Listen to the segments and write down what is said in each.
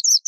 you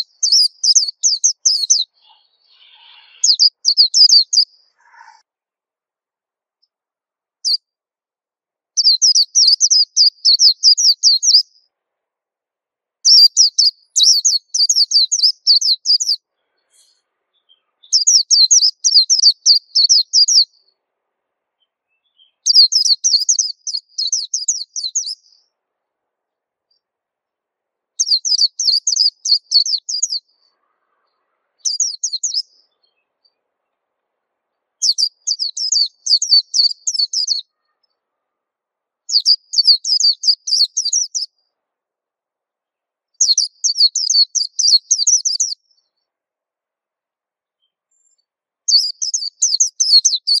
you